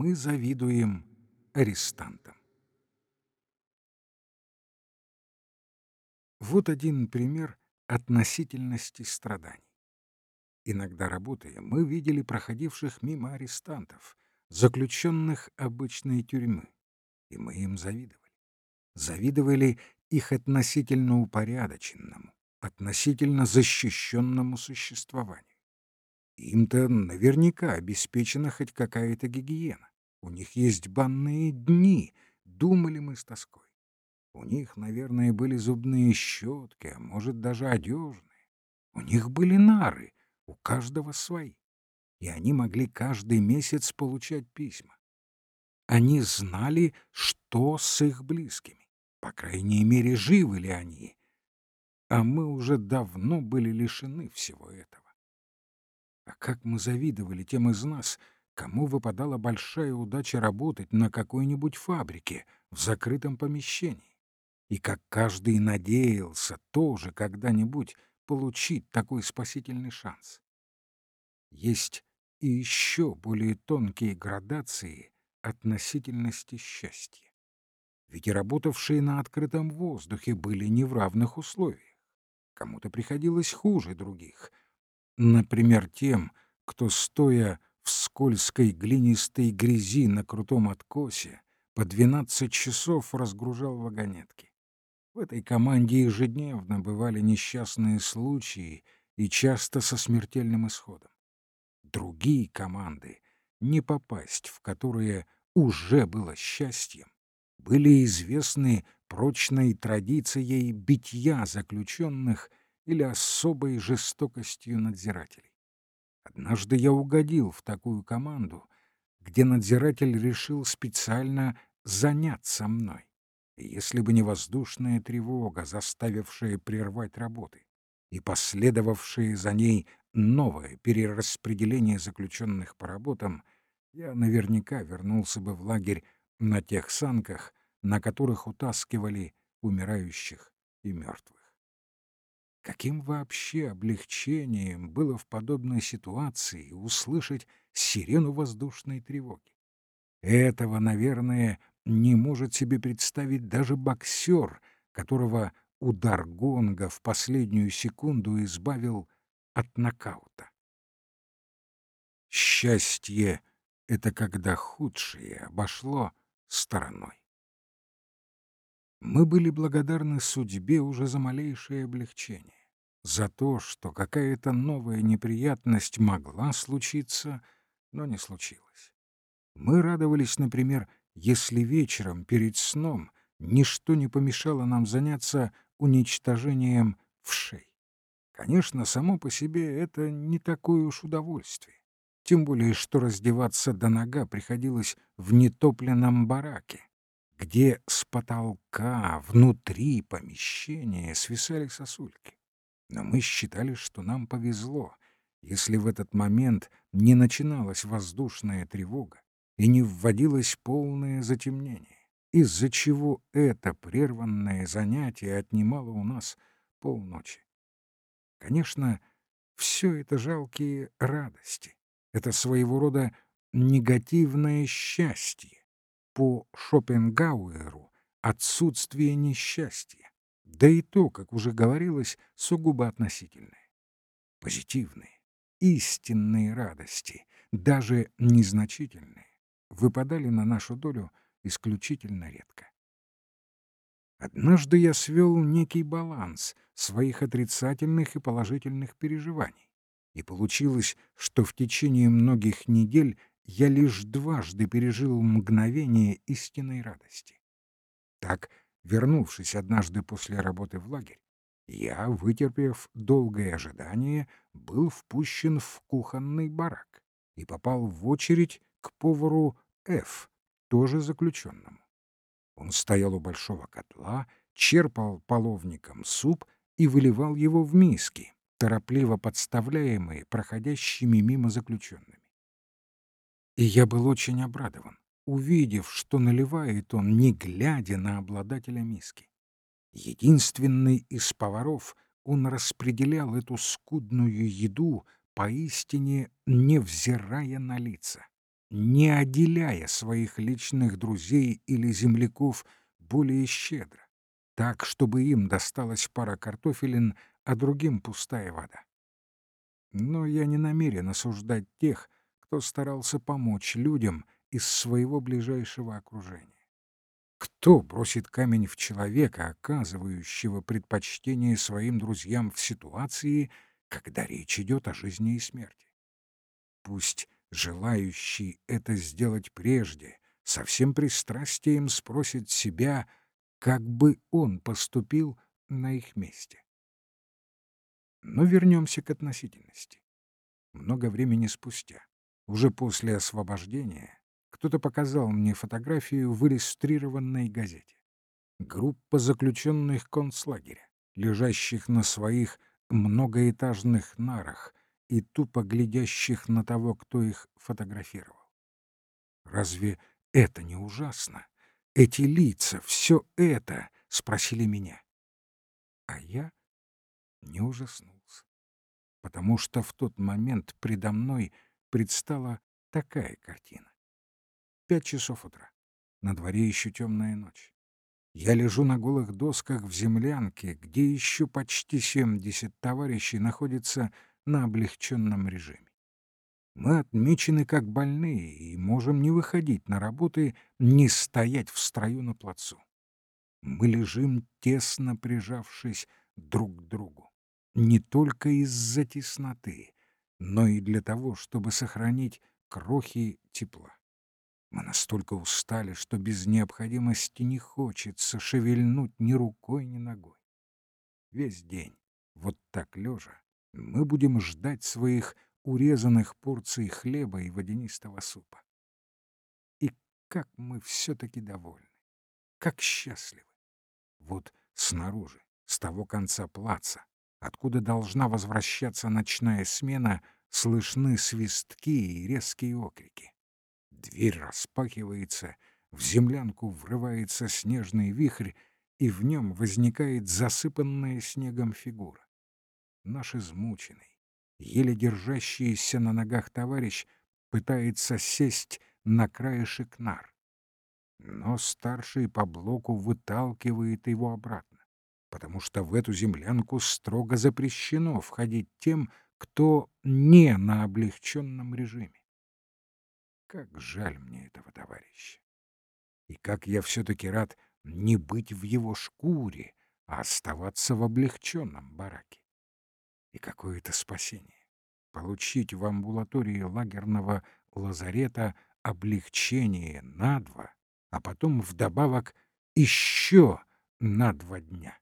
мы завидуем арестантам. Вот один пример относительности страданий. Иногда работая, мы видели проходивших мимо арестантов, заключенных обычной тюрьмы, и мы им завидовали. Завидовали их относительно упорядоченному, относительно защищенному существованию. Им-то наверняка обеспечена хоть какая-то гигиена. У них есть банные дни, думали мы с тоской. У них, наверное, были зубные щетки, а может, даже одежные. У них были нары, у каждого свои. И они могли каждый месяц получать письма. Они знали, что с их близкими. По крайней мере, живы ли они. А мы уже давно были лишены всего этого. А как мы завидовали тем из нас, кому выпадала большая удача работать на какой-нибудь фабрике в закрытом помещении. И как каждый надеялся тоже когда-нибудь получить такой спасительный шанс. Есть и еще более тонкие градации относительности счастья. Ведь и работавшие на открытом воздухе были не в равных условиях. Кому-то приходилось хуже других. Например, тем, кто, стоя в скользкой глинистой грязи на крутом откосе, по 12 часов разгружал вагонетки. В этой команде ежедневно бывали несчастные случаи и часто со смертельным исходом. Другие команды, не попасть в которые уже было счастьем, были известны прочной традицией битья заключенных или особой жестокостью надзирателей. Однажды я угодил в такую команду, где надзиратель решил специально заняться мной. Если бы не воздушная тревога, заставившая прервать работы, и последовавшее за ней новое перераспределение заключенных по работам, я наверняка вернулся бы в лагерь на тех санках, на которых утаскивали умирающих и мертвых. Каким вообще облегчением было в подобной ситуации услышать сирену воздушной тревоги? Этого, наверное, не может себе представить даже боксер, которого удар гонга в последнюю секунду избавил от нокаута. Счастье — это когда худшее обошло стороной. Мы были благодарны судьбе уже за малейшее облегчение, за то, что какая-то новая неприятность могла случиться, но не случилась. Мы радовались, например, если вечером перед сном ничто не помешало нам заняться уничтожением вшей. Конечно, само по себе это не такое уж удовольствие. Тем более, что раздеваться до нога приходилось в нетопленном бараке, где с потолка внутри помещения свисали сосульки. Но мы считали, что нам повезло, если в этот момент не начиналась воздушная тревога и не вводилось полное затемнение, из-за чего это прерванное занятие отнимало у нас полночи. Конечно, все это жалкие радости, это своего рода негативное счастье, по Шопенгауэру отсутствие несчастья, да и то, как уже говорилось, сугубо относительное. Позитивные, истинные радости, даже незначительные, выпадали на нашу долю исключительно редко. Однажды я свел некий баланс своих отрицательных и положительных переживаний, и получилось, что в течение многих недель я лишь дважды пережил мгновение истинной радости. Так, вернувшись однажды после работы в лагерь, я, вытерпев долгое ожидание, был впущен в кухонный барак и попал в очередь к повару Ф, тоже заключенному. Он стоял у большого котла, черпал половником суп и выливал его в миски, торопливо подставляемые проходящими мимо заключенными. И я был очень обрадован, увидев, что наливает он, не глядя на обладателя миски. Единственный из поваров, он распределял эту скудную еду, поистине невзирая на лица. не отделяя своих личных друзей или земляков более щедро, так, чтобы им досталась пара картофелин, а другим пустая вода. Но я не намерен осуждать тех, кто старался помочь людям из своего ближайшего окружения. Кто бросит камень в человека, оказывающего предпочтение своим друзьям в ситуации, когда речь идет о жизни и смерти? Пусть желающий это сделать прежде, со всем пристрастием спросит себя, как бы он поступил на их месте. Но вернемся к относительности. Много времени спустя, уже после освобождения, кто-то показал мне фотографию в иллюстрированной газете. Группа заключенных концлагеря, лежащих на своих многоэтажных нарах и тупо глядящих на того, кто их фотографировал. Разве это не ужасно? Эти лица, все это, спросили меня. А я не ужаснулся, потому что в тот момент предо мной предстала такая картина. Пять часов утра. На дворе еще темная ночь. Я лежу на голых досках в землянке, где еще почти семьдесят товарищей находятся на облегченном режиме. Мы отмечены как больные и можем не выходить на работы, не стоять в строю на плацу. Мы лежим, тесно прижавшись друг к другу. Не только из-за тесноты, но и для того, чтобы сохранить крохи тепла. Мы настолько устали, что без необходимости не хочется шевельнуть ни рукой, ни ногой. Весь день, вот так лежа, мы будем ждать своих урезанных порций хлеба и водянистого супа. И как мы все-таки довольны, как счастливы. Вот снаружи, с того конца плаца, откуда должна возвращаться ночная смена, слышны свистки и резкие окрики. Дверь распахивается, в землянку врывается снежный вихрь, и в нем возникает засыпанная снегом фигура. Наш измученный, еле держащийся на ногах товарищ пытается сесть на краешек нар. Но старший по блоку выталкивает его обратно, потому что в эту землянку строго запрещено входить тем, кто не на облегченном режиме. Как жаль мне этого товарища. И как я все-таки рад не быть в его шкуре, а оставаться в облегченном бараке. И какое это спасение — получить в амбулатории лагерного лазарета облегчение на два, а потом вдобавок еще на два дня.